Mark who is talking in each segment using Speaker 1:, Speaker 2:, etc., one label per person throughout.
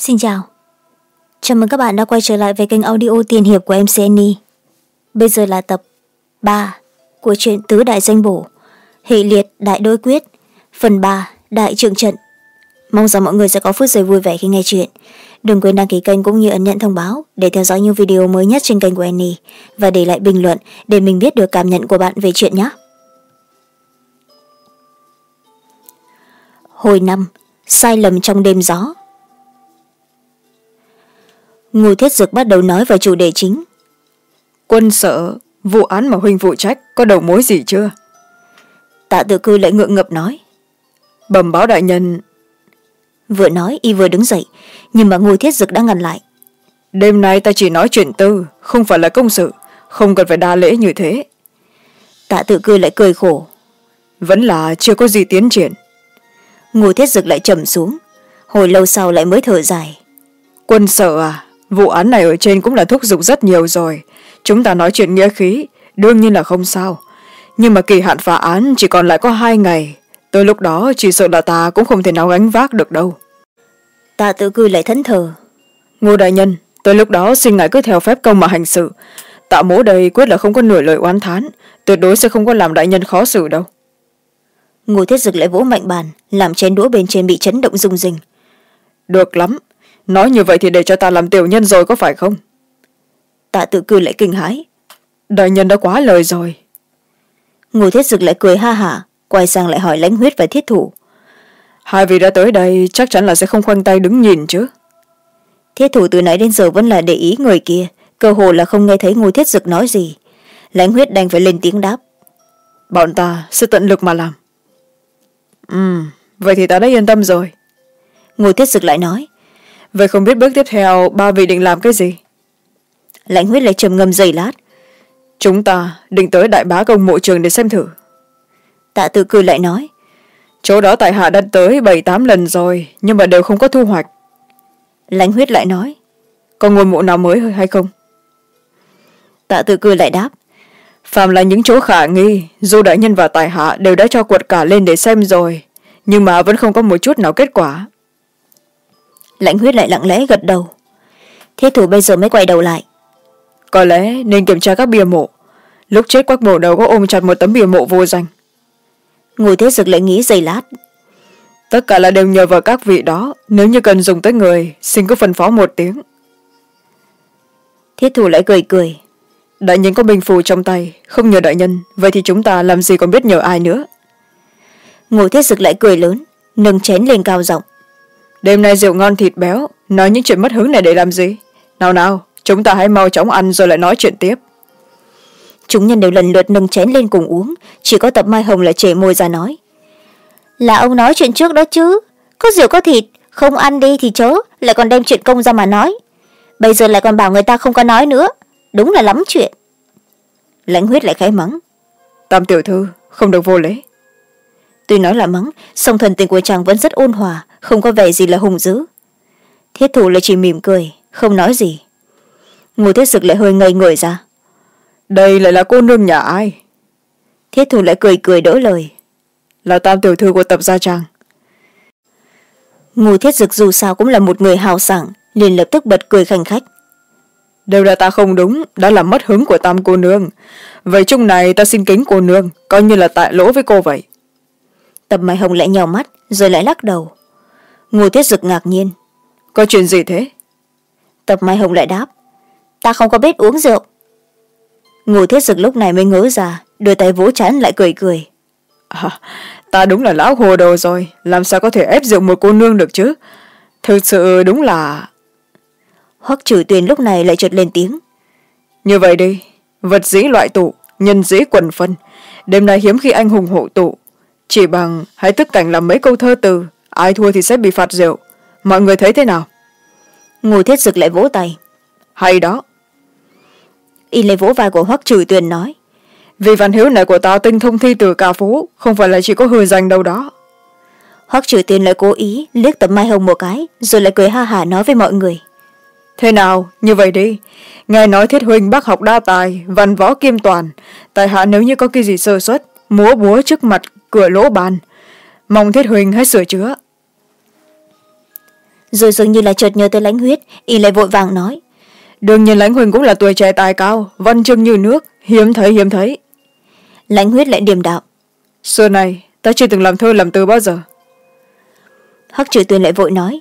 Speaker 1: Xin chào. Chào mừng các bạn đã quay trở lại với kênh audio tiền hiệp của MC Annie. Bây giờ là tập ba của truyện Tứ Đại Danh Bổ, Hệ liệt Đại Đối Quyết, phần ba Đại Trượng Trận. Mong rằng mọi người sẽ có phút giây vui vẻ khi nghe chuyện. Đừng quên đăng ký kênh cũng như ấn nhận thông báo để theo dõi những video mới nhất trên kênh của Annie và để lại bình luận để mình biết được cảm nhận của bạn về chuyện nhé. Hồi năm, sai lầm trong đêm gió. Ngô Thiết Dực bắt đầu nói vào chủ đề chính.
Speaker 2: Quân sở, vụ án mà huynh phụ trách có đầu mối gì chưa?
Speaker 1: Tạ tự cư lại ngượng ngập nói.
Speaker 2: Bẩm báo đại nhân.
Speaker 1: Vừa nói y vừa đứng dậy, nhưng mà Ngô Thiết Dực đã ngăn lại.
Speaker 2: Đêm nay ta chỉ nói chuyện tư, không phải là công sự, không cần phải đa lễ như thế.
Speaker 1: Tạ tự cư lại cười khổ.
Speaker 2: Vẫn là chưa có gì tiến triển.
Speaker 1: Ngô Thiết Dực lại trầm xuống, hồi lâu sau lại mới thở dài.
Speaker 2: Quân sở à, vụ án này ở trên cũng là thúc giục rất nhiều rồi. Chúng ta nói chuyện nghĩa khí đương nhiên là không sao. Nhưng mà kỳ hạn phá án chỉ còn lại có hai ngày. Tới lúc đó chỉ sợ là ta cũng không thể nào gánh vác được đâu.
Speaker 1: Ta tự cư lại thẫn thờ.
Speaker 2: Ngô đại nhân tới lúc đó xin ngài cứ theo phép công mà hành sự. Tạ mố đây quyết là không có nửa lời oán thán tuyệt đối sẽ không có làm đại nhân khó xử đâu.
Speaker 1: Ngô thiết dực lại vỗ mạnh bàn làm chén đũa bên trên bị chấn động rung rinh.
Speaker 2: Được lắm nói như vậy thì để cho ta làm tiểu nhân rồi có phải không?
Speaker 1: Tạ tự cư lại kinh hãi.
Speaker 2: Đại nhân đã quá lời rồi.
Speaker 1: Ngô thiết dực lại cười ha hả quay sang lại hỏi lãnh huyết và thiết thủ.
Speaker 2: Hai vị đã tới đây chắc chắn là sẽ không khoanh tay đứng nhìn chứ.
Speaker 1: Thiết thủ từ nãy đến giờ vẫn là để ý người kia cơ hồ là không nghe thấy ngô thiết dực nói gì. Lãnh huyết đành phải lên tiếng đáp.
Speaker 2: Bọn ta sẽ tận lực mà làm. Ừ vậy thì ta đã yên tâm rồi.
Speaker 1: Ngô thiết dực lại nói
Speaker 2: vậy không biết bước tiếp theo ba vị định làm cái gì?
Speaker 1: Lãnh huyết lại trầm ngâm giây lát.
Speaker 2: Chúng ta định tới đại bá công mộ trường để xem thử.
Speaker 1: Tạ tự cư lại nói.
Speaker 2: Chỗ đó tại hạ đã tới bảy tám lần rồi nhưng mà đều không có thu hoạch.
Speaker 1: Lãnh huyết lại nói.
Speaker 2: Còn ngôi mộ nào mới hay không?
Speaker 1: Tạ tự cư lại đáp.
Speaker 2: Phàm là những chỗ khả nghi dù đại nhân và tài hạ đều đã cho quật cả lên để xem rồi nhưng mà vẫn không có một chút nào kết quả
Speaker 1: lãnh huyết lại lặng lẽ gật đầu. Thiết thủ bây giờ mới quay đầu lại.
Speaker 2: Có lẽ nên kiểm tra các bia mộ. Lúc chết quách mộ đầu có ôm chặt một tấm bia mộ vô danh.
Speaker 1: Ngồi thế dực lại nghĩ giây lát.
Speaker 2: Tất cả là đều nhờ vào các vị đó. Nếu như cần dùng tới người xin cứ phân phó một tiếng.
Speaker 1: Thiết thủ lại cười cười.
Speaker 2: Đại nhân có bình phù trong tay không nhờ đại nhân vậy thì chúng ta làm gì còn biết nhờ ai nữa?
Speaker 1: Ngồi thế dực lại cười lớn nâng chén lên cao giọng
Speaker 2: đêm nay rượu ngon thịt béo nói những chuyện mất hứng này để làm gì? Nào nào chúng ta hãy mau chóng ăn rồi lại nói chuyện tiếp.
Speaker 1: Chúng nhân đều lần lượt nâng chén lên cùng uống chỉ có tập mai hồng là chề môi ra nói. Là ông nói chuyện trước đó chứ có rượu có thịt không ăn đi thì chớ lại còn đem chuyện công ra mà nói. Bây giờ lại còn bảo người ta không có nói nữa đúng là lắm chuyện. Lãnh huyết lại khẽ mắng.
Speaker 2: Tam tiểu thư không được vô lễ.
Speaker 1: Tuy nói là mắng song thần tình của chàng vẫn rất ôn hòa không có vẻ gì là hùng dữ. Thiết thủ lại chỉ mỉm cười không nói gì. Ngô thiết dực lại hơi ngây người ra.
Speaker 2: Đây lại là cô nương nhà ai?
Speaker 1: Thiết thủ lại cười cười đỡ lời.
Speaker 2: Là tam tiểu thư của tập gia trang.
Speaker 1: Ngô thiết dực dù sao cũng là một người hào sảng liền lập tức bật cười khanh khách.
Speaker 2: Đều là ta không đúng đã làm mất hứng của tam cô nương. Vậy chung này ta xin kính cô nương coi như là tại lỗi với cô vậy.
Speaker 1: Tập mai hồng lại nhào mắt rồi lại lắc đầu ngô thiết dực ngạc nhiên.
Speaker 2: Có chuyện gì thế?
Speaker 1: Tập mai hồng lại đáp. Ta không có biết uống rượu. Ngô thiết dực lúc này mới ngớ ra đưa tay vỗ chán lại cười cười.
Speaker 2: À, ta đúng là lão hồ đồ rồi làm sao có thể ép rượu một cô nương được chứ? Thực sự đúng là
Speaker 1: hoắc trừ tuyền lúc này lại chợt lên tiếng.
Speaker 2: Như vậy đi vật dĩ loại tụ nhân dĩ quần phân. Đêm nay hiếm khi anh hùng hộ tụ. Chỉ bằng hãy tức cảnh làm mấy câu thơ từ ai thua thì sẽ bị phạt rượu. Mọi người thấy thế nào?
Speaker 1: Ngô thiết dực lại vỗ tay.
Speaker 2: Hay đó.
Speaker 1: Y lấy vỗ vai của hoắc trừ tuyền nói.
Speaker 2: Vì văn hiếu này của ta tinh thông thi từ ca phú không phải là chỉ có hư danh đâu đó.
Speaker 1: Hoắc trừ tuyền lại cố ý liếc tấm mai hồng một cái rồi lại cười ha hả nói với mọi người.
Speaker 2: Thế nào? Như vậy đi. Ngài nói thiết huynh bác học đa tài văn võ kim toàn. Tại hạ nếu như có cái gì sơ xuất múa búa trước mặt cửa lỗ bàn mong thiết huynh hãy sửa chữa.
Speaker 1: Rồi dường như là chợt nhớ tới lãnh huyết y lại vội vàng nói.
Speaker 2: Đương nhiên lãnh huỳnh cũng là tuổi trẻ tài cao văn chương như nước hiếm thấy hiếm thấy.
Speaker 1: Lãnh huyết lại điềm đạo
Speaker 2: xưa này ta chưa từng làm thơ làm từ bao giờ.
Speaker 1: Hắc trừ tuyền lại vội nói.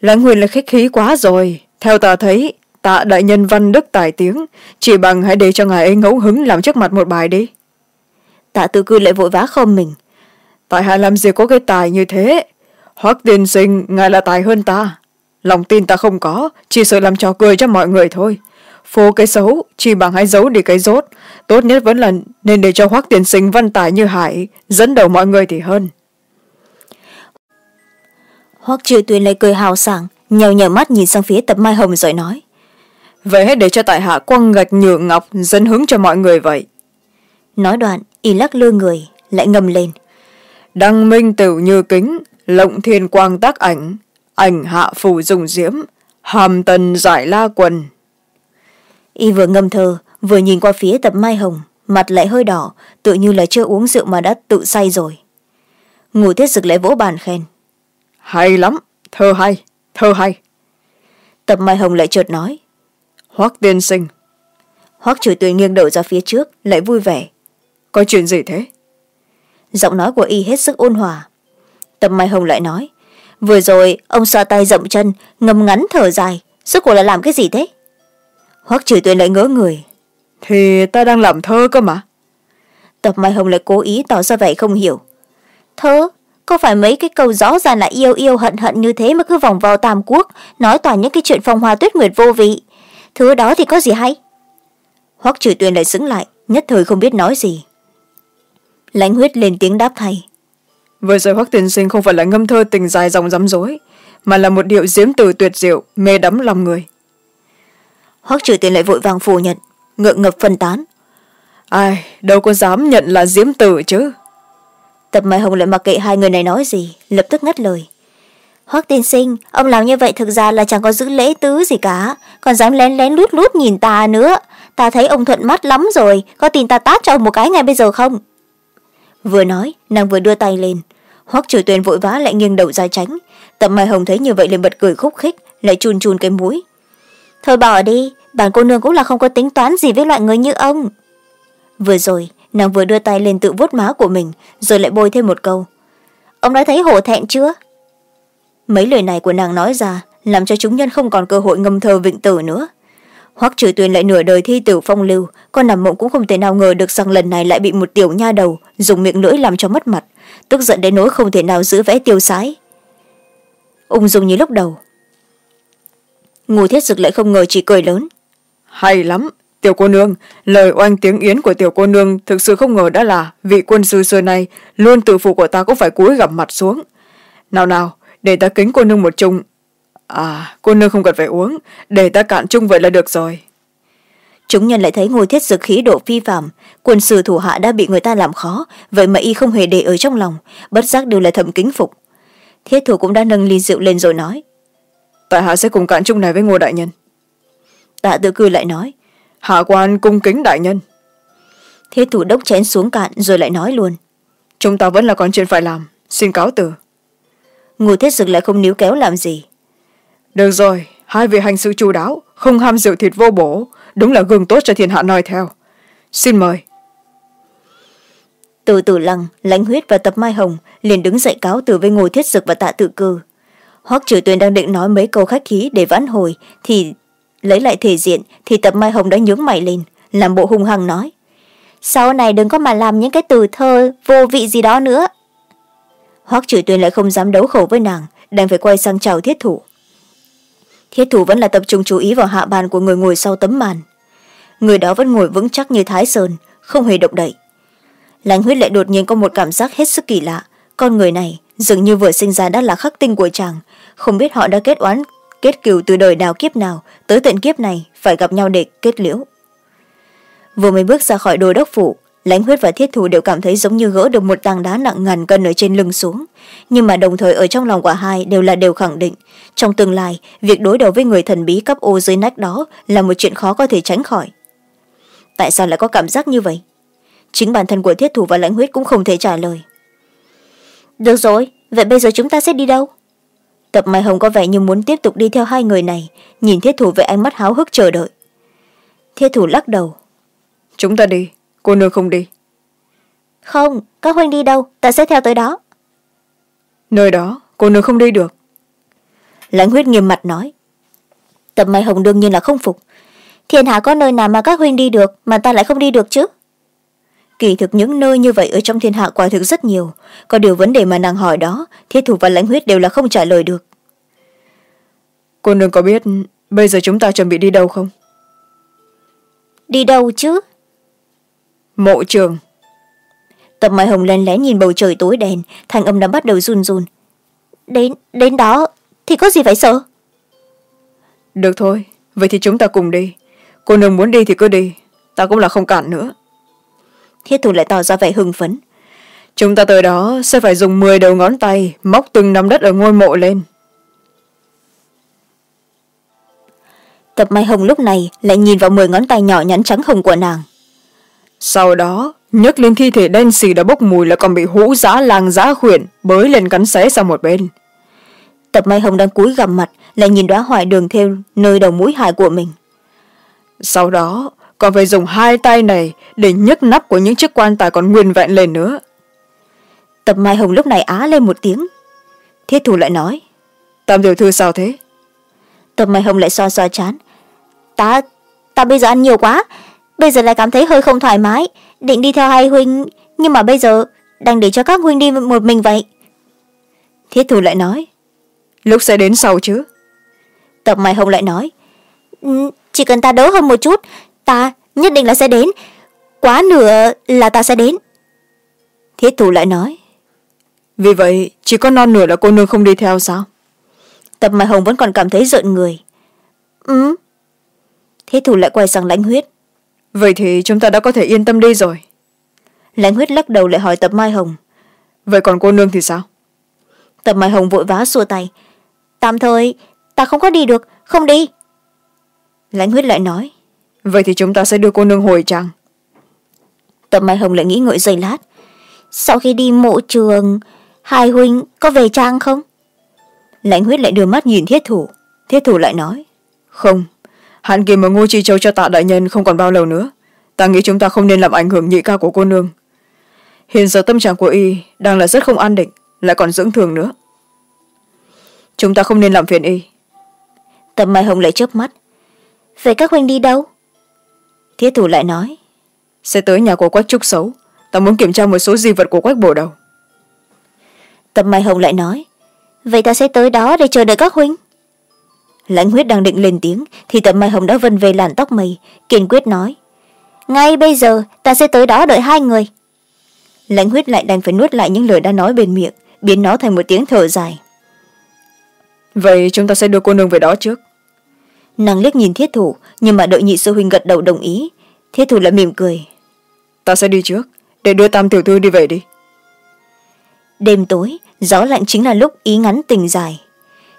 Speaker 2: Lãnh huỳnh là khách khí quá rồi. Theo ta thấy tạ đại nhân văn đức tài tiếng chỉ bằng hãy để cho ngài ấy ngẫu hứng làm trước mặt một bài đi.
Speaker 1: Tạ tự cư lại vội vã không mình
Speaker 2: tại hạ làm gì có cái tài như thế? Hoắc tiên sinh ngài là tài hơn ta. Lòng tin ta không có chỉ sợ làm trò cười cho mọi người thôi. Phố cái xấu chỉ bằng hãy giấu đi cái rốt. Tốt nhất vẫn là nên để cho hoắc tiên sinh văn tài như hải dẫn đầu mọi người thì hơn.
Speaker 1: Hoắc trừ tuyền lại cười hào sảng nhèo nhèo mắt nhìn sang phía tập mai hồng rồi nói.
Speaker 2: Vậy hãy để cho tại hạ quăng gạch nhựa ngọc dẫn hướng cho mọi người vậy.
Speaker 1: Nói đoạn y lắc lư người lại ngầm lên
Speaker 2: đăng minh tửu như kính lộng thiên quang tác ảnh ảnh hạ phủ dùng diễm hàm tần giải la quần.
Speaker 1: Y vừa ngâm thơ vừa nhìn qua phía tập mai hồng mặt lại hơi đỏ tự như là chưa uống rượu mà đã tự say rồi. Ngủ thiết dực lại vỗ bàn khen.
Speaker 2: Hay lắm thơ hay thơ hay.
Speaker 1: Tập mai hồng lại chợt nói.
Speaker 2: Hoắc tiên sinh.
Speaker 1: Hoắc trừ tuyền nghiêng đầu ra phía trước lại vui vẻ.
Speaker 2: Có chuyện gì thế
Speaker 1: giọng nói của y hết sức ôn hòa. Tập mai hồng lại nói vừa rồi ông xoa tay rộng chân ngâm ngắn thở dài sức của là làm cái gì thế? Hoắc trừ tuyền lại ngỡ người
Speaker 2: thì ta đang làm thơ cơ mà.
Speaker 1: Tập mai hồng lại cố ý tỏ ra vẻ không hiểu. Thơ có phải mấy cái câu rõ ràng là yêu yêu hận hận như thế mà cứ vòng vào tam quốc nói toàn những cái chuyện phong hoa tuyết nguyệt vô vị? Thứ đó thì có gì hay? Hoắc trừ tuyền lại xứng lại nhất thời không biết nói gì lãnh huyết lên tiếng đáp thay
Speaker 2: vừa rồi hoắc tiên sinh không phải là ngâm thơ tình dài dòng rắm rối mà là một điệu diếm từ tuyệt diệu mê đắm lòng người.
Speaker 1: Hoắc trừ tuyền lại vội vàng phủ nhận ngượng ngập phân tán.
Speaker 2: Ai đâu có dám nhận là diếm từ chứ.
Speaker 1: Tập mai hồng lại mặc kệ hai người này nói gì lập tức ngắt lời. Hoắc tiên sinh ông làm như vậy thực ra là chẳng có giữ lễ tứ gì cả còn dám lén lén lút lút nhìn ta nữa. Ta thấy ông thuận mắt lắm rồi có tin ta tát cho ông một cái ngay bây giờ không vừa nói, nàng vừa đưa tay lên. Hoắc trừ tuyền vội vã lại nghiêng đầu ra tránh. Tập mai hồng thấy như vậy liền bật cười khúc khích, lại chun chun cái mũi. Thôi bỏ đi, bản cô nương cũng là không có tính toán gì với loại người như ông. Vừa rồi, nàng vừa đưa tay lên tự vuốt má của mình, rồi lại bôi thêm một câu. Ông đã thấy hổ thẹn chưa? Mấy lời này của nàng nói ra, làm cho chúng nhân không còn cơ hội ngâm thơ vịnh tử nữa hoắc trừ tuyền lại nửa đời thi tử phong lưu, con nằm mộng cũng không thể nào ngờ được rằng lần này lại bị một tiểu nha đầu dùng miệng lưỡi làm cho mất mặt, tức giận đến nỗi không thể nào giữ vẽ tiêu sái. Ung dung như lúc đầu. Ngô thiết dực lại không ngờ chỉ cười lớn.
Speaker 2: Hay lắm, tiểu cô nương, lời oanh tiếng yến của tiểu cô nương thực sự không ngờ đã là vị quân sư xưa nay luôn tự phụ của ta cũng phải cúi gặp mặt xuống. Nào nào, để ta kính cô nương một chung à cô nương không cần phải uống. Để ta cạn chung vậy là được rồi.
Speaker 1: Chúng nhân lại thấy ngôi thiết dực khí độ phi phạm quân sư thủ hạ đã bị người ta làm khó vậy mà y không hề để ở trong lòng. Bất giác đều là thầm kính phục. Thiết thủ cũng đã nâng ly rượu lên rồi nói.
Speaker 2: Tại hạ sẽ cùng cạn chung này với ngô đại nhân.
Speaker 1: Tạ tự cư lại nói.
Speaker 2: Hạ quan cung kính đại nhân.
Speaker 1: Thiết thủ đốc chén xuống cạn rồi lại nói luôn.
Speaker 2: Chúng ta vẫn là còn chuyện phải làm. Xin cáo từ.
Speaker 1: Ngô thiết dực lại không níu kéo làm gì
Speaker 2: được rồi, hai vị hành sự chú đáo, không ham rượu thịt vô bổ, đúng là gương tốt cho thiên hạ noi theo. Xin mời.
Speaker 1: Từ tử lăng, lãnh huyết và tập mai hồng liền đứng dậy cáo từ với ngồi thiết dực và tạ tự cư. Hoắc trừ tuyền đang định nói mấy câu khách khí để vãn hồi, thì lấy lại thể diện, thì tập mai hồng đã nhướng mày lên, làm bộ hung hăng nói. Sau này đừng có mà làm những cái từ thơ vô vị gì đó nữa. Hoắc trừ tuyền lại không dám đấu khẩu với nàng đành phải quay sang chào thiết thủ thiết thủ vẫn là tập trung chú ý vào hạ bàn của người ngồi sau tấm màn. Người đó vẫn ngồi vững chắc như thái sơn, không hề động đậy. Lãnh huyết lại đột nhiên có một cảm giác hết sức kỳ lạ. Con người này dường như vừa sinh ra đã là khắc tinh của chàng. Không biết họ đã kết oán, kết cừu từ đời nào kiếp nào, tới tận kiếp này phải gặp nhau để kết liễu. Vừa mới bước ra khỏi đồi đốc phủ lãnh huyết và thiết thủ đều cảm thấy giống như gỡ được một tảng đá nặng ngàn cân ở trên lưng xuống. Nhưng mà đồng thời ở trong lòng của hai đều là đều khẳng định. Trong tương lai, việc đối đầu với người thần bí cấp ô dưới nách đó là một chuyện khó có thể tránh khỏi. Tại sao lại có cảm giác như vậy? Chính bản thân của thiết thủ và lãnh huyết cũng không thể trả lời. Được rồi, vậy bây giờ chúng ta sẽ đi đâu? Tập mai hồng có vẻ như muốn tiếp tục đi theo hai người này, nhìn thiết thủ với ánh mắt háo hức chờ đợi. Thiết thủ lắc đầu.
Speaker 2: Chúng ta đi cô nương không đi.
Speaker 1: Không các huynh đi đâu ta sẽ theo tới đó.
Speaker 2: Nơi đó cô nương không đi được.
Speaker 1: Lãnh huyết nghiêm mặt nói. Tập mai hồng đương nhiên là không phục. Thiên hạ có nơi nào mà các huynh đi được mà ta lại không đi được chứ? Kỳ thực những nơi như vậy ở trong thiên hạ quả thực rất nhiều. Có điều vấn đề mà nàng hỏi đó thiết thủ và lãnh huyết đều là không trả lời được.
Speaker 2: Cô nương có biết bây giờ chúng ta chuẩn bị đi đâu không?
Speaker 1: Đi đâu chứ
Speaker 2: mộ trường.
Speaker 1: Tập mai hồng len lén nhìn bầu trời tối đèn thanh âm đã bắt đầu run run. Đến đến đó thì có gì phải sợ?
Speaker 2: Được thôi vậy thì chúng ta cùng đi. Cô nương muốn đi thì cứ đi ta cũng là không cản nữa.
Speaker 1: Thiết thủ lại tỏ ra vẻ hưng phấn.
Speaker 2: Chúng ta tới đó sẽ phải dùng mười đầu ngón tay móc từng nắm đất ở ngôi mộ lên.
Speaker 1: Tập mai hồng lúc này lại nhìn vào mười ngón tay nhỏ nhắn trắng hồng của nàng
Speaker 2: sau đó nhấc lên thi thể đen xì đã bốc mùi là còn bị hũ giá làng giá khuyển bới lên cắn xé sang một bên.
Speaker 1: Tập mai hồng đang cúi gằm mặt lại nhìn đoá hoài đường theo nơi đầu mũi hại của mình.
Speaker 2: Sau đó còn phải dùng hai tay này để nhấc nắp của những chiếc quan tài còn nguyên vẹn lên nữa.
Speaker 1: Tập mai hồng lúc này á lên một tiếng. Thiết thủ lại nói
Speaker 2: tam tiểu thư sao thế?
Speaker 1: Tập mai hồng lại xoa xoa chán. Ta ta bây giờ ăn nhiều quá bây giờ lại cảm thấy hơi không thoải mái. Định đi theo hai huynh nhưng mà bây giờ đang để cho các huynh đi một mình vậy. Thiết thủ lại nói.
Speaker 2: Lúc sẽ đến sau chứ?
Speaker 1: Tập mai hồng lại nói. Ừ, chỉ cần ta đỡ hơn một chút ta nhất định là sẽ đến. Quá nửa là ta sẽ đến. Thiết thủ lại nói.
Speaker 2: Vì vậy chỉ có non nửa là cô nương không đi theo sao?
Speaker 1: Tập mai hồng vẫn còn cảm thấy giận người. Ừ. Thiết thủ lại quay sang lãnh huyết
Speaker 2: vậy thì chúng ta đã có thể yên tâm đi rồi.
Speaker 1: Lãnh huyết lắc đầu lại hỏi tập mai hồng.
Speaker 2: Vậy còn cô nương thì sao?
Speaker 1: Tập mai hồng vội vã xua tay. Tạm thời ta không có đi được. Không đi. Lãnh huyết lại nói.
Speaker 2: Vậy thì chúng ta sẽ đưa cô nương hồi trang
Speaker 1: tập mai hồng lại nghĩ ngợi giây lát. Sau khi đi mộ trường hai huynh có về trang không? Lãnh huyết lại đưa mắt nhìn thiết thủ. Thiết thủ lại nói.
Speaker 2: Không hạn kỳ mà ngô chi châu cho tạ đại nhân không còn bao lâu nữa. Ta nghĩ chúng ta không nên làm ảnh hưởng nhị ca của cô nương. Hiện giờ tâm trạng của y đang là rất không an định lại còn dưỡng thường nữa. Chúng ta không nên làm phiền y.
Speaker 1: Tập mai hồng lại chớp mắt. Vậy các huynh đi đâu? Thiết thủ lại nói.
Speaker 2: Sẽ tới nhà của quách trúc xấu. Ta muốn kiểm tra một số di vật của quách bổ đầu.
Speaker 1: Tập mai hồng lại nói. Vậy ta sẽ tới đó để chờ đợi các huynh lãnh huyết đang định lên tiếng thì tập mai hồng đã vân về làn tóc mây kiên quyết nói. Ngay bây giờ ta sẽ tới đó đợi hai người. Lãnh huyết lại đành phải nuốt lại những lời đã nói bên miệng biến nó thành một tiếng thở dài.
Speaker 2: Vậy chúng ta sẽ đưa cô nương về đó trước.
Speaker 1: Nàng liếc nhìn thiết thủ nhưng mà đợi nhị sư huynh gật đầu đồng ý. Thiết thủ lại mỉm cười.
Speaker 2: Ta sẽ đi trước để đưa tam tiểu thư đi về đi.
Speaker 1: Đêm tối gió lạnh chính là lúc ý ngắn tình dài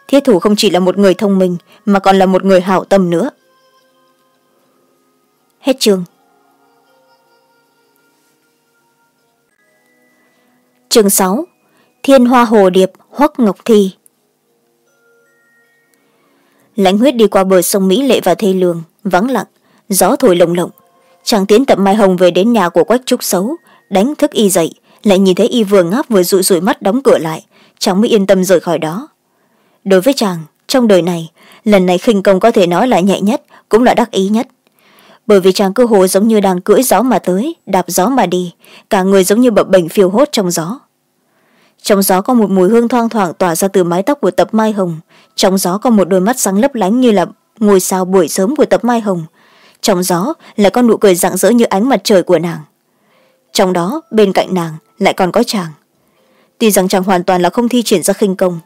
Speaker 1: thiết thủ không chỉ là một người thông minh, mà còn là một người hảo tâm nữa. Hết chương. Chương sáu. Thiên hoa hồ điệp, hoắc ngọc thi. Lãnh huyết đi qua bờ sông mỹ lệ và thê lương, vắng lặng, gió thổi lồng lộng. Chàng tiến tập mai hồng về đến nhà của quách trúc xấu, đánh thức y dậy, lại nhìn thấy y vừa ngáp vừa rụi rụi mắt đóng cửa lại. Chàng mới yên tâm rời khỏi đó đối với chàng, trong đời này, lần này khinh công có thể nói là nhẹ nhất, cũng là đắc ý nhất. Bởi vì chàng cơ hồ giống như đang cưỡi gió mà tới, đạp gió mà đi, cả người giống như bập bềnh phiêu hốt trong gió. Trong gió có một mùi hương thoang thoảng tỏa ra từ mái tóc của tập mai hồng. Trong gió có một đôi mắt sáng lấp lánh như là ngôi sao buổi sớm của tập mai hồng. Trong gió là con nụ cười rạng rỡ như ánh mặt trời của nàng. Trong đó, bên cạnh nàng lại còn có chàng. Tuy rằng chàng hoàn toàn là không thi triển ra khinh công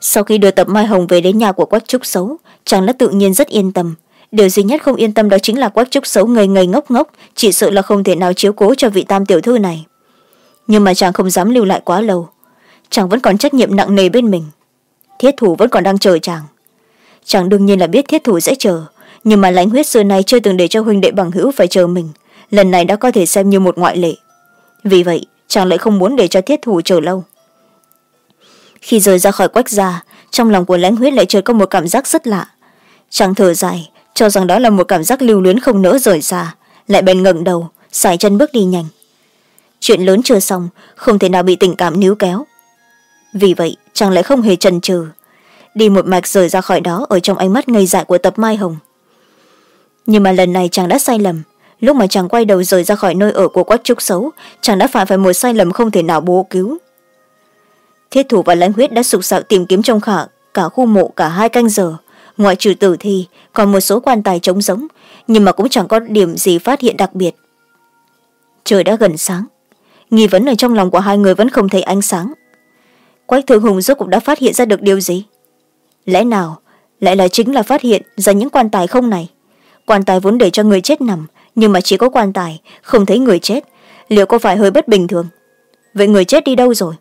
Speaker 1: sau khi đưa tập mai hồng về đến nhà của quách trúc xấu, chàng đã tự nhiên rất yên tâm. Điều duy nhất không yên tâm đó chính là quách trúc xấu ngây ngây ngốc ngốc, chỉ sợ là không thể nào chiếu cố cho vị tam tiểu thư này. Nhưng mà chàng không dám lưu lại quá lâu. Chàng vẫn còn trách nhiệm nặng nề bên mình. Thiết thủ vẫn còn đang chờ chàng. Chàng đương nhiên là biết thiết thủ sẽ chờ, nhưng mà lãnh huyết xưa nay chưa từng để cho huynh đệ bằng hữu phải chờ mình, lần này đã có thể xem như một ngoại lệ. Vì vậy, chàng lại không muốn để cho thiết thủ chờ lâu khi rời ra khỏi quách gia, trong lòng của lãnh huyết lại chợt có một cảm giác rất lạ. Chàng thở dài, cho rằng đó là một cảm giác lưu luyến không nỡ rời xa, lại bèn ngẩng đầu, xài chân bước đi nhanh. Chuyện lớn chưa xong, không thể nào bị tình cảm níu kéo. Vì vậy, chàng lại không hề chần chừ. Đi một mạch rời ra khỏi đó ở trong ánh mắt ngây dại của tập mai hồng. Nhưng mà lần này chàng đã sai lầm. Lúc mà chàng quay đầu rời ra khỏi nơi ở của quách trúc xấu, chàng đã phạm phải một sai lầm không thể nào bố cứu thiết thủ và lãnh huyết đã sục sạo tìm kiếm trong khả, cả khu mộ, cả hai canh giờ. Ngoại trừ tử thi, còn một số quan tài trống giống nhưng mà cũng chẳng có điểm gì phát hiện đặc biệt. Trời đã gần sáng. Nghi vấn ở trong lòng của hai người vẫn không thấy ánh sáng. Quách thương hùng rốt cũng đã phát hiện ra được điều gì? Lẽ nào lại là chính là phát hiện ra những quan tài không này? Quan tài vốn để cho người chết nằm, nhưng mà chỉ có quan tài, không thấy người chết, liệu có phải hơi bất bình thường? Vậy người chết đi đâu rồi?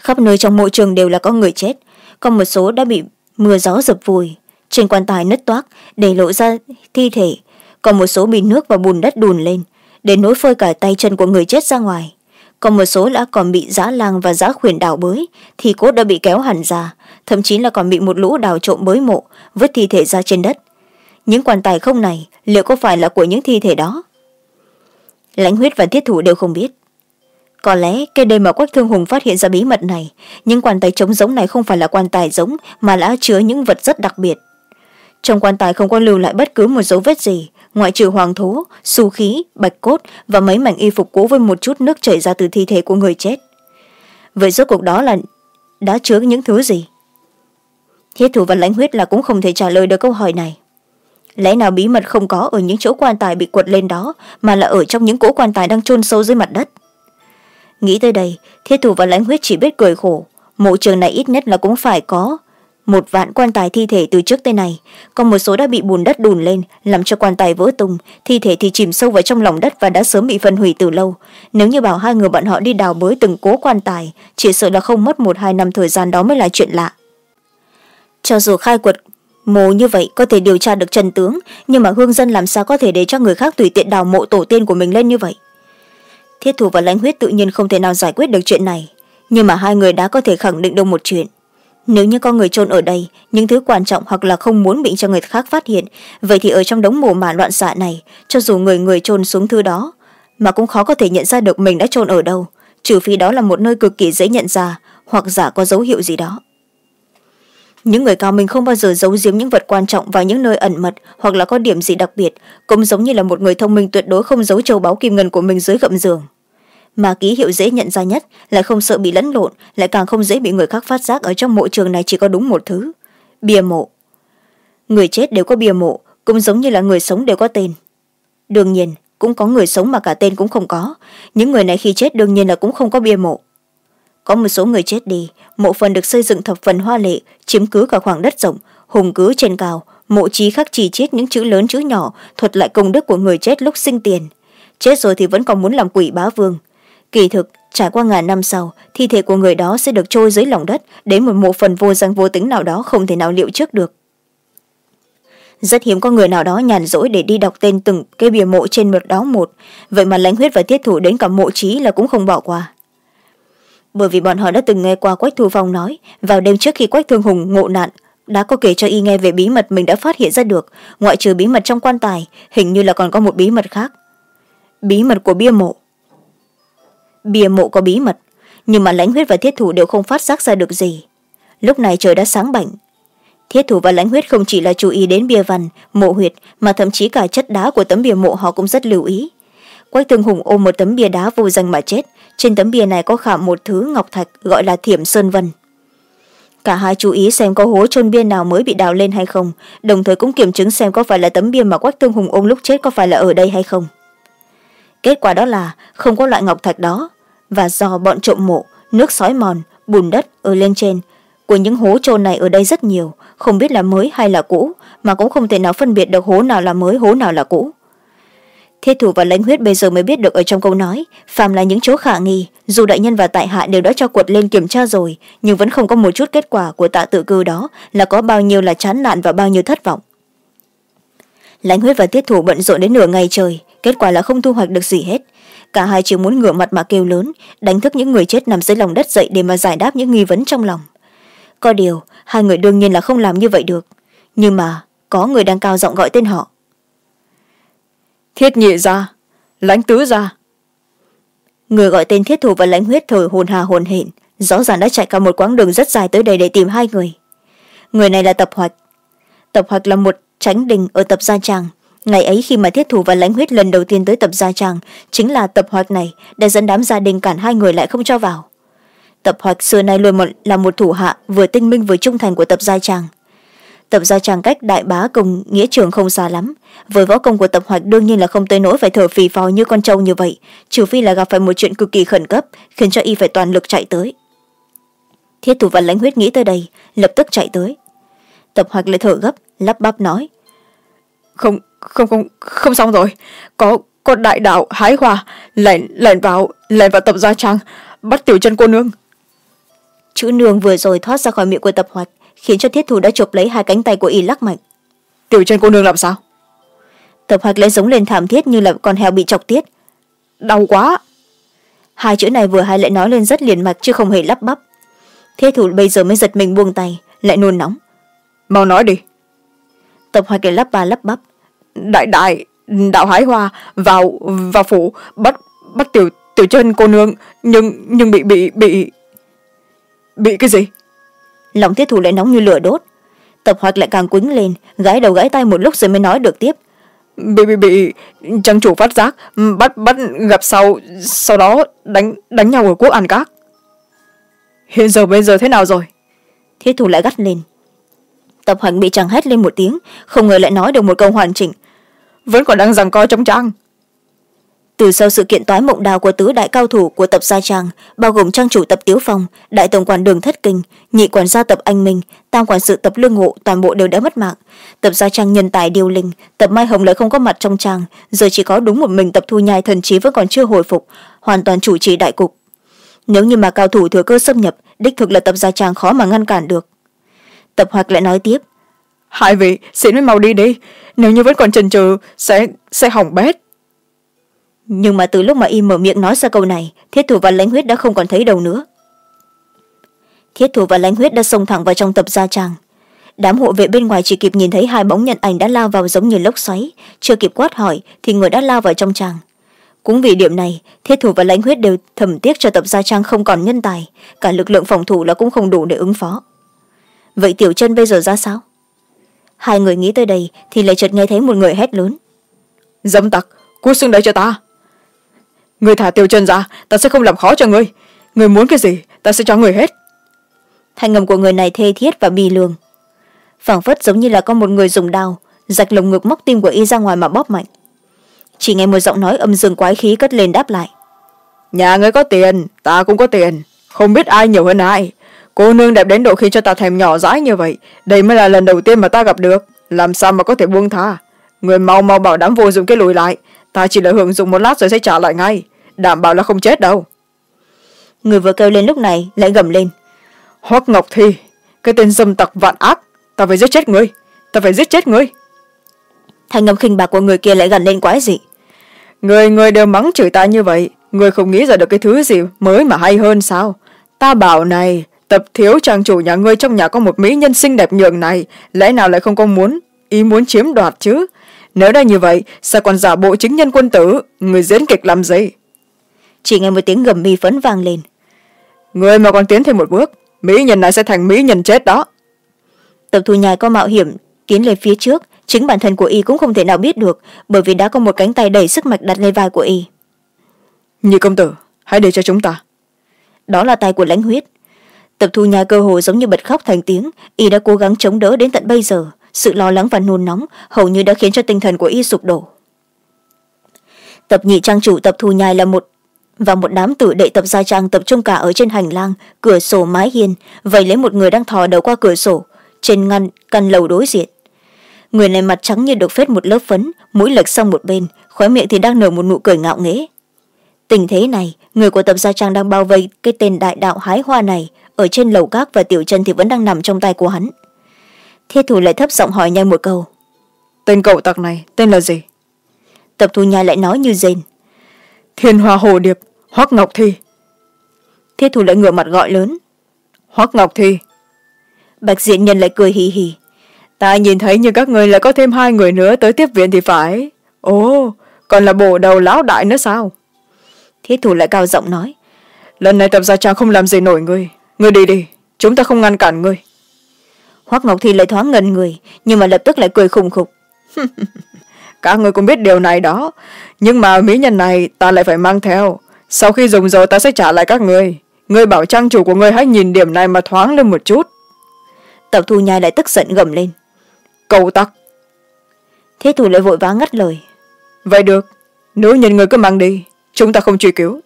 Speaker 1: Khắp nơi trong mộ trường đều là có người chết. Còn một số đã bị mưa gió dập vùi. Trên quan tài nứt toác, để lộ ra thi thể. Còn một số bị nước và bùn đất đùn lên, để nối phơi cả tay chân của người chết ra ngoài. Còn một số đã còn bị giã lang và giã khuyển đào bới, thì cốt đã bị kéo hẳn ra, thậm chí là còn bị một lũ đào trộm bới mộ, vứt thi thể ra trên đất. Những quan tài không này liệu có phải là của những thi thể đó? Lãnh huyết và thiết thủ đều không biết có lẽ cái đêm mà quách thương hùng phát hiện ra bí mật này, những quan tài trống giống này không phải là quan tài giống, mà đã chứa những vật rất đặc biệt. Trong quan tài không có lưu lại bất cứ một dấu vết gì, ngoại trừ hoàng thố su khí, bạch cốt và mấy mảnh y phục cũ với một chút nước chảy ra từ thi thể của người chết. Vậy rốt cuộc đó là, đã chứa những thứ gì? Thiết thủ và lãnh huyết là cũng không thể trả lời được câu hỏi này. Lẽ nào bí mật không có ở những chỗ quan tài bị quật lên đó, mà là ở trong những cỗ quan tài đang chôn sâu dưới mặt đất? Nghĩ tới đây, thiết thủ và lãnh huyết chỉ biết cười khổ. Mộ trường này ít nhất là cũng phải có một vạn quan tài thi thể từ trước tới này còn một số đã bị bùn đất đùn lên, làm cho quan tài vỡ tung. Thi thể thì chìm sâu vào trong lòng đất và đã sớm bị phân hủy từ lâu. Nếu như bảo hai người bọn họ đi đào bới từng cố quan tài, chỉ sợ là không mất một hai năm thời gian đó mới là chuyện lạ. Cho dù khai quật mồ như vậy, có thể điều tra được Trần tướng, nhưng mà hương dân làm sao có thể để cho người khác tùy tiện đào mộ tổ tiên của mình lên như vậy? Thiết thủ và lãnh huyết tự nhiên không thể nào giải quyết được chuyện này. Nhưng mà hai người đã có thể khẳng định được một chuyện. Nếu như có người trôn ở đây, những thứ quan trọng hoặc là không muốn bị cho người khác phát hiện, vậy thì ở trong đống mồ mả loạn xạ này, cho dù người người trôn xuống thứ đó, mà cũng khó có thể nhận ra được mình đã trôn ở đâu, trừ phi đó là một nơi cực kỳ dễ nhận ra, hoặc giả có dấu hiệu gì đó những người cao minh không bao giờ giấu giếm những vật quan trọng vào những nơi ẩn mật hoặc là có điểm gì đặc biệt, cũng giống như là một người thông minh tuyệt đối không giấu châu báu kim ngân của mình dưới gậm giường. Mà ký hiệu dễ nhận ra nhất lại không sợ bị lẫn lộn, lại càng không dễ bị người khác phát giác ở trong mộ trường này chỉ có đúng một thứ. Bia mộ. Người chết đều có bia mộ, cũng giống như là người sống đều có tên. Đương nhiên, cũng có người sống mà cả tên cũng không có. Những người này khi chết đương nhiên là cũng không có bia mộ có một số người chết đi, mộ phần được xây dựng thập phần hoa lệ, chiếm cứ cả khoảng đất rộng, hùng cứ trên cao, mộ trí khắc chỉ chết những chữ lớn chữ nhỏ, thuật lại công đức của người chết lúc sinh tiền. Chết rồi thì vẫn còn muốn làm quỷ bá vương. Kỳ thực, trải qua ngàn năm sau, thi thể của người đó sẽ được trôi dưới lòng đất đến một mộ phần vô danh vô tính nào đó không thể nào liệu trước được. Rất hiếm có người nào đó nhàn rỗi để đi đọc tên từng cái bìa mộ trên một đó một. Vậy mà lãnh huyết và tiết thủ đến cả mộ trí là cũng không bỏ qua bởi vì bọn họ đã từng nghe qua quách thu phong nói, vào đêm trước khi quách thương hùng ngộ nạn, đã có kể cho y nghe về bí mật mình đã phát hiện ra được, ngoại trừ bí mật trong quan tài, hình như là còn có một bí mật khác. Bí mật của bia mộ. Bia mộ có bí mật, nhưng mà lãnh huyết và thiết thủ đều không phát giác ra được gì. Lúc này trời đã sáng bảnh. Thiết thủ và lãnh huyết không chỉ là chú ý đến bia văn mộ huyệt, mà thậm chí cả chất đá của tấm bia mộ họ cũng rất lưu ý. Quách thương hùng ôm một tấm bia đá vô danh mà chết trên tấm bia này có khảm một thứ ngọc thạch gọi là thiểm sơn vân. Cả hai chú ý xem có hố chôn bia nào mới bị đào lên hay không, đồng thời cũng kiểm chứng xem có phải là tấm bia mà quách tương hùng ôm lúc chết có phải là ở đây hay không. Kết quả đó là không có loại ngọc thạch đó, và do bọn trộm mộ, nước sói mòn, bùn đất ở lên trên, của những hố trôn này ở đây rất nhiều, không biết là mới hay là cũ, mà cũng không thể nào phân biệt được hố nào là mới, hố nào là cũ thiết thủ và lãnh huyết bây giờ mới biết được ở trong câu nói, phàm là những chỗ khả nghi, dù đại nhân và tại hạ đều đã cho quật lên kiểm tra rồi, nhưng vẫn không có một chút kết quả của tạ tự cư đó là có bao nhiêu là chán nản và bao nhiêu thất vọng. Lãnh huyết và thiết thủ bận rộn đến nửa ngày trời, kết quả là không thu hoạch được gì hết. Cả hai chỉ muốn ngửa mặt mà kêu lớn, đánh thức những người chết nằm dưới lòng đất dậy để mà giải đáp những nghi vấn trong lòng. Có điều, hai người đương nhiên là không làm như vậy được. Nhưng mà, có người đang cao giọng gọi tên họ
Speaker 2: thiết nhị ra lãnh tứ ra.
Speaker 1: Người gọi tên thiết thủ và lãnh huyết thổi hồn hà hồn hển rõ ràng đã chạy cả một quãng đường rất dài tới đây để tìm hai người. Người này là tập hoạch tập hoạch là một tránh đình ở tập gia tràng. Ngày ấy khi mà thiết thủ và lãnh huyết lần đầu tiên tới tập gia tràng chính là tập hoạch này đã dẫn đám gia đình cản hai người lại không cho vào. Tập hoạch xưa nay luôn một, là một thủ hạ vừa tinh minh vừa trung thành của tập gia tràng tập gia trang cách đại bá cùng nghĩa trường không xa lắm. Với võ công của tập hoạch đương nhiên là không tới nỗi phải thở phì phò như con trâu như vậy, trừ phi là gặp phải một chuyện cực kỳ khẩn cấp, khiến cho y phải toàn lực chạy tới. Thiết thủ và lãnh huyết nghĩ tới đây, lập tức chạy tới. Tập hoạch lại thở gấp, lắp bắp nói,
Speaker 2: không không không không xong rồi. Có có đại đạo hái hoa, lẻn lẻn vào lẻn vào tập gia trang, bắt tiểu chân cô nương.
Speaker 1: Chữ nương vừa rồi thoát ra khỏi miệng của tập hoạch khiến cho thiết thủ đã chụp lấy hai cánh tay của y lắc mạnh.
Speaker 2: Tiểu chân cô nương làm sao?
Speaker 1: Tập hoạch lại giống lên thảm thiết như là con heo bị chọc tiết.
Speaker 2: Đau quá.
Speaker 1: Hai chữ này vừa hai lại nói lên rất liền mạch chứ không hề lắp bắp. Thiết thủ bây giờ mới giật mình buông tay lại nôn nóng.
Speaker 2: Mau nói đi.
Speaker 1: Tập hoạch lại lắp ba lắp bắp.
Speaker 2: Đại đại đạo hái hoa vào vào phủ bắt bắt tiểu tiểu chân cô nương nhưng nhưng bị bị bị bị cái gì
Speaker 1: lòng thiết thủ lại nóng như lửa đốt. Tập hoạch lại càng quýnh lên gãi đầu gãi tay một lúc rồi mới nói được tiếp.
Speaker 2: Bị bị bị trang chủ phát giác bắt bắt gặp sau sau đó đánh đánh nhau ở quốc an các. Hiện giờ bây giờ thế nào rồi?
Speaker 1: Thiết thủ lại gắt lên. Tập hoạch bị chàng hét lên một tiếng không ngờ lại nói được một câu hoàn chỉnh.
Speaker 2: Vẫn còn đang rằng co trong trang
Speaker 1: từ sau sự kiện toái mộng đào của tứ đại cao thủ của tập gia trang bao gồm trang chủ tập tiếu phong, đại tổng quản đường thất kinh, nhị quản gia tập anh minh, tam quản sự tập lương ngộ, toàn bộ đều đã mất mạng. Tập gia trang nhân tài điều linh, tập mai hồng lại không có mặt trong trang giờ chỉ có đúng một mình tập thu nhai thần trí vẫn còn chưa hồi phục, hoàn toàn chủ trì đại cục. Nếu như mà cao thủ thừa cơ xâm nhập, đích thực là tập gia trang khó mà ngăn cản được. Tập hoạch lại nói tiếp,
Speaker 2: hai vị, xin mới mau đi đi, nếu như vẫn còn chần chừ, sẽ sẽ hỏng bét
Speaker 1: nhưng mà từ lúc mà y mở miệng nói ra câu này, thiết thủ và lãnh huyết đã không còn thấy đâu nữa. Thiết thủ và lãnh huyết đã xông thẳng vào trong tập gia tràng đám hộ vệ bên ngoài chỉ kịp nhìn thấy hai bóng nhận ảnh đã lao vào giống như lốc xoáy. Chưa kịp quát hỏi, thì người đã lao vào trong tràng cũng vì điểm này, thiết thủ và lãnh huyết đều thầm tiếc cho tập gia trang không còn nhân tài. Cả lực lượng phòng thủ là cũng không đủ để ứng phó. Vậy tiểu chân bây giờ ra sao? Hai người nghĩ tới đây thì lại chợt nghe thấy một người hét lớn.
Speaker 2: Dâm tặc, cút xưng đây cho ta người thả tiểu chân ra ta sẽ không làm khó cho ngươi. Người muốn cái gì ta sẽ cho người hết.
Speaker 1: Thanh ngầm của người này thê thiết và bi lường. Phảng phất giống như là có một người dùng đao rạch lồng ngực móc tim của y ra ngoài mà bóp mạnh. Chỉ nghe một giọng nói âm dương quái khí cất lên đáp lại.
Speaker 2: Nhà ngươi có tiền ta cũng có tiền. Không biết ai nhiều hơn ai. Cô nương đẹp đến độ khi cho ta thèm nhỏ dãi như vậy. Đây mới là lần đầu tiên mà ta gặp được. Làm sao mà có thể buông tha? Người mau mau bảo đám vô dụng cái lùi lại. Ta chỉ là hưởng dụng một lát rồi sẽ trả lại ngay đảm bảo là không chết đâu.
Speaker 1: Người vừa kêu lên lúc này lại gầm lên.
Speaker 2: Hoắc ngọc thi cái tên dâm tặc vạn ác ta phải giết chết ngươi ta phải giết chết ngươi.
Speaker 1: Thanh ngầm khinh bạc của người kia lại gần lên quái dị.
Speaker 2: Người người đều mắng chửi ta như vậy người không nghĩ ra được cái thứ gì mới mà hay hơn sao? Ta bảo này tập thiếu trang chủ nhà ngươi trong nhà có một mỹ nhân xinh đẹp nhường này lẽ nào lại không có muốn ý muốn chiếm đoạt chứ? Nếu đã như vậy sao còn giả bộ chính nhân quân tử người diễn kịch làm gì
Speaker 1: chỉ nghe một tiếng gầm mi phấn vang lên.
Speaker 2: Người mà còn tiến thêm một bước mỹ nhân này sẽ thành mỹ nhân chết đó.
Speaker 1: Tập thu nhai có mạo hiểm tiến lên phía trước chính bản thân của y cũng không thể nào biết được bởi vì đã có một cánh tay đầy sức mạch đặt lên vai của y.
Speaker 2: Như công tử hãy để cho chúng ta.
Speaker 1: Đó là tay của lãnh huyết. Tập thu nhai cơ hồ giống như bật khóc thành tiếng y đã cố gắng chống đỡ đến tận bây giờ. Sự lo lắng và nôn nóng hầu như đã khiến cho tinh thần của y sụp đổ. Tập nhị trang chủ tập thu nhai là một và một đám tử đệ tập gia trang tập trung cả ở trên hành lang cửa sổ mái hiên vây lấy một người đang thò đầu qua cửa sổ trên ngăn căn lầu đối diện. Người này mặt trắng như được phết một lớp phấn mũi lệch sang một bên khóe miệng thì đang nở một nụ cười ngạo nghễ. Tình thế này người của tập gia trang đang bao vây cái tên đại đạo hái hoa này ở trên lầu các và tiểu chân thì vẫn đang nằm trong tay của hắn. Thiết thủ lại thấp giọng hỏi nhanh một câu.
Speaker 2: Tên cậu tặc này tên là gì?
Speaker 1: Tập thu nhai lại nói như rên.
Speaker 2: Thiên hoa hồ điệp hoắc ngọc thi.
Speaker 1: Thiết thủ lại ngửa mặt gọi lớn.
Speaker 2: Hoắc ngọc thi.
Speaker 1: Bạch diện nhân lại cười hì hì.
Speaker 2: Ta nhìn thấy như các người lại có thêm hai người nữa tới tiếp viện thì phải. Ồ còn là bổ đầu lão đại nữa sao?
Speaker 1: Thiết thủ lại cao giọng nói.
Speaker 2: Lần này tập gia trang không làm gì nổi ngươi. Ngươi đi đi chúng ta không ngăn cản ngươi.
Speaker 1: Hoắc ngọc thi lại thoáng ngần người nhưng mà lập tức lại cười khùng khục.
Speaker 2: Các người cũng biết điều này đó. Nhưng mà mỹ nhân này ta lại phải mang theo sau khi dùng rồi ta sẽ trả lại các người. Người bảo trang chủ của người hãy nhìn điểm này mà thoáng lên một chút.
Speaker 1: Tập thu nhai lại tức giận gầm lên.
Speaker 2: Cầu tắc
Speaker 1: thế thủ lại vội vã ngắt lời.
Speaker 2: Vậy được. Nếu nhân người cứ mang đi chúng ta không truy cứu.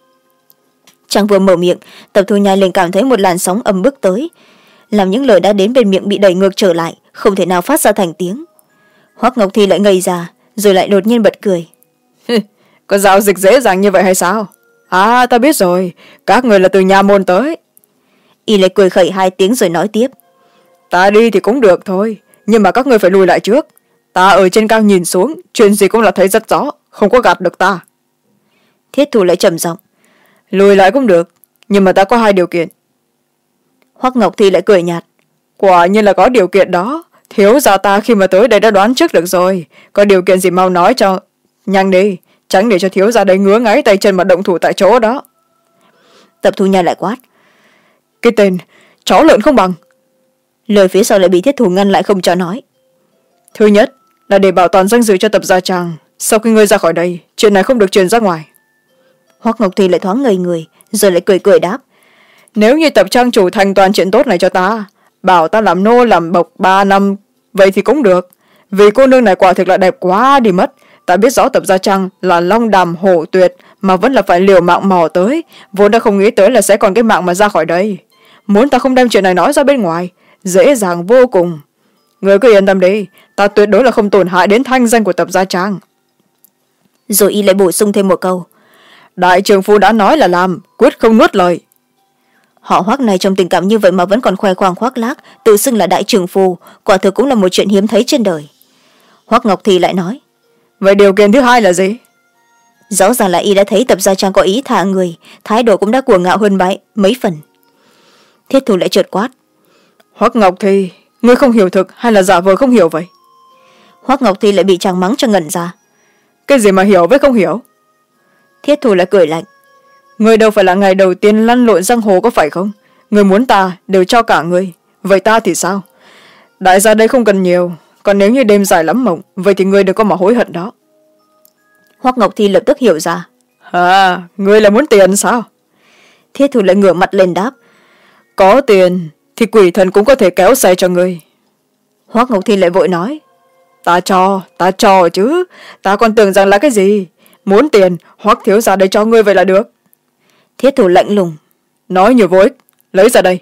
Speaker 1: Chàng vừa mở miệng tập thu nhai liền cảm thấy một làn sóng ầm bước tới. Làm những lời đã đến bên miệng bị đẩy ngược trở lại không thể nào phát ra thành tiếng. Hoắc ngọc thi lại ngây ra rồi lại đột nhiên bật cười.
Speaker 2: Có giao dịch dễ dàng như vậy hay sao à ta biết rồi. Các người là từ nhà môn tới.
Speaker 1: Y lại cười khẩy hai tiếng rồi nói tiếp.
Speaker 2: Ta đi thì cũng được thôi nhưng mà các người phải lùi lại trước. Ta ở trên cao nhìn xuống chuyện gì cũng là thấy rất rõ không có gạt được ta.
Speaker 1: Thiết thủ lại trầm giọng.
Speaker 2: Lùi lại cũng được nhưng mà ta có hai điều kiện.
Speaker 1: Hoắc ngọc thi lại cười nhạt.
Speaker 2: Quả nhiên là có điều kiện đó. Thiếu gia ta khi mà tới đây đã đoán trước được rồi. Có điều kiện gì mau nói cho nhanh đi tránh để cho thiếu gia đây ngứa ngáy tay chân mà động thủ tại chỗ đó.
Speaker 1: Tập thu nha lại quát.
Speaker 2: Cái tên chó lợn không bằng.
Speaker 1: Lời phía sau lại bị thiết thủ ngăn lại không cho nói.
Speaker 2: Thứ nhất là để bảo toàn danh dự cho tập gia trang sau khi ngươi ra khỏi đây chuyện này không được truyền ra ngoài.
Speaker 1: Hoắc ngọc thi lại thoáng ngây người rồi lại cười cười đáp.
Speaker 2: Nếu như tập trang chủ thành toàn chuyện tốt này cho ta bảo ta làm nô làm bộc ba năm vậy thì cũng được. Vì cô nương này quả thực là đẹp quá đi mất ta biết rõ tập gia trang là long đàm hổ tuyệt mà vẫn là phải liều mạng mò tới. Vốn đã không nghĩ tới là sẽ còn cái mạng mà ra khỏi đây. Muốn ta không đem chuyện này nói ra bên ngoài dễ dàng vô cùng. Người cứ yên tâm đi ta tuyệt đối là không tổn hại đến thanh danh của tập gia trang
Speaker 1: rồi y lại bổ sung thêm một câu.
Speaker 2: Đại trường phu đã nói là làm quyết không nuốt lời.
Speaker 1: Họ hoác này trong tình cảm như vậy mà vẫn còn khoe khoang khoác lác tự xưng là đại trường phu quả thực cũng là một chuyện hiếm thấy trên đời. Hoác ngọc thì lại nói
Speaker 2: vậy điều kiện thứ hai là gì?
Speaker 1: Rõ ràng là y đã thấy tập gia trang có ý thả người thái độ cũng đã cuồng ngạo hơn bãi mấy phần. Thiết thủ lại trượt quát.
Speaker 2: Hoác ngọc thì ngươi không hiểu thực hay là giả vờ không hiểu vậy?
Speaker 1: Hoác ngọc thì lại bị chàng mắng cho ngẩn ra.
Speaker 2: Cái gì mà hiểu với không hiểu?
Speaker 1: Thiết thủ lại cười lạnh.
Speaker 2: Người đâu phải là ngày đầu tiên lăn lộn giang hồ có phải không? Người muốn ta đều cho cả người vậy ta thì sao? Đại gia đây không cần nhiều còn nếu như đêm dài lắm mộng vậy thì người đừng có mà hối hận đó.
Speaker 1: Hoắc ngọc thi lập tức hiểu ra.
Speaker 2: À người là muốn tiền sao?
Speaker 1: Thiết thủ lại ngửa mặt lên đáp.
Speaker 2: Có tiền thì quỷ thần cũng có thể kéo xe cho người
Speaker 1: hoắc ngọc thi lại vội nói.
Speaker 2: Ta cho ta cho chứ. Ta còn tưởng rằng là cái gì? Muốn tiền hoắc thiếu ra đây cho ngươi vậy là được.
Speaker 1: Thiết thủ lạnh lùng.
Speaker 2: Nói nhiều vô ích lấy ra đây.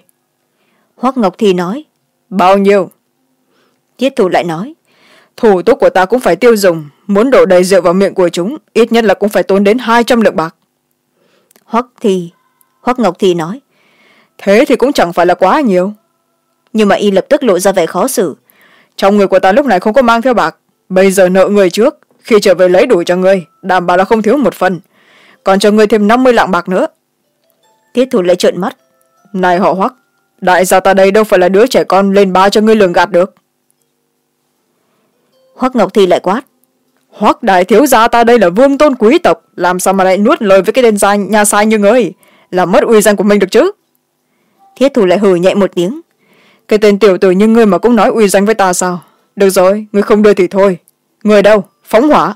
Speaker 1: Hoắc ngọc thi nói.
Speaker 2: Bao nhiêu
Speaker 1: Tiết thủ lại nói,
Speaker 2: thủ tục của ta cũng phải tiêu dùng, muốn đổ đầy rượu vào miệng của chúng, ít nhất là cũng phải tốn đến hai trăm lượng bạc.
Speaker 1: Hoắc thì hoắc ngọc thì nói,
Speaker 2: thế thì cũng chẳng phải là quá nhiều.
Speaker 1: Nhưng mà y lập tức lộ ra vẻ khó xử
Speaker 2: trong người của ta lúc này không có mang theo bạc, bây giờ nợ người trước, khi trở về lấy đủ cho ngươi đảm bảo là không thiếu một phần, còn cho ngươi thêm năm mươi lạng bạc nữa.
Speaker 1: Tiết thủ lại trợn mắt,
Speaker 2: này họ hoắc, đại gia ta đây đâu phải là đứa trẻ con lên ba cho ngươi lường gạt được
Speaker 1: hoắc ngọc thi lại quát.
Speaker 2: Hoắc đại thiếu gia ta đây là vương tôn quý tộc làm sao mà lại nuốt lời với cái tên gia nhà sai như ngươi? Làm mất uy danh của mình được chứ?
Speaker 1: Thiết thủ lại hừ nhẹ một tiếng.
Speaker 2: Cái tên tiểu tử như ngươi mà cũng nói uy danh với ta sao? Được rồi ngươi không đưa thì thôi. Người đâu? Phóng hỏa.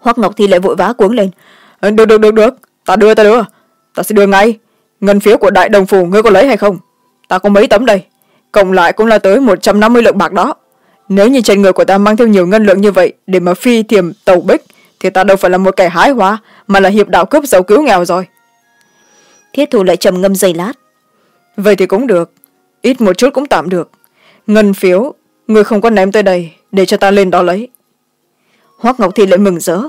Speaker 1: Hoắc ngọc thi lại vội vã cuống lên.
Speaker 2: Ờ, được được được được. Ta đưa ta đưa. Ta sẽ đưa ngay. Ngân phiếu của đại đồng phủ ngươi có lấy hay không? Ta có mấy tấm đây? Cộng lại cũng là tới một trăm năm mươi lượng bạc đó nếu như trên người của ta mang theo nhiều ngân lượng như vậy để mà phi thiềm tàu bích thì ta đâu phải là một kẻ hái hóa mà là hiệp đạo cướp giàu cứu nghèo rồi.
Speaker 1: Thiết thủ lại trầm ngâm giây lát.
Speaker 2: Vậy thì cũng được ít một chút cũng tạm được. Ngân phiếu người không có ném tới đây để cho ta lên đó lấy.
Speaker 1: Hoác ngọc thi lại mừng rỡ.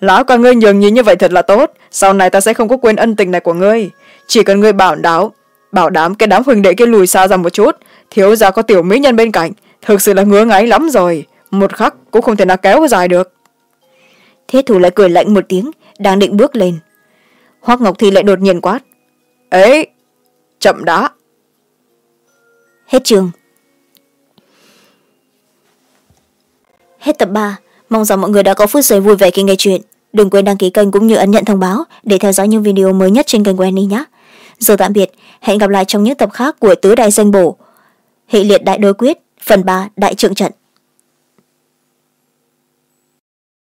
Speaker 2: Lão ca ngươi nhường nhí như vậy thật là tốt sau này ta sẽ không có quên ân tình này của ngươi. Chỉ cần ngươi bảo đáo bảo đảm cái đám huỳnh đệ kia lùi xa ra một chút thiếu ra có tiểu mỹ nhân bên cạnh thực sự là ngứa ngáy lắm rồi. Một khắc cũng không thể nào kéo dài được.
Speaker 1: Thế thủ lại cười lạnh một tiếng
Speaker 2: đang định bước lên. Hoác ngọc thi lại đột nhiên quát. Ấy chậm đã.
Speaker 1: Hết trường. Hết tập ba. Mong rằng mọi người đã có phút giây vui vẻ khi nghe chuyện. Đừng quên đăng ký kênh cũng như ấn nhận thông báo để theo dõi những video mới nhất trên kênh của annie nhé. Giờ tạm biệt. Hẹn gặp lại trong những tập khác của tứ đại danh bổ. Hệ liệt đại đối quyết phần ba đại trượng trận.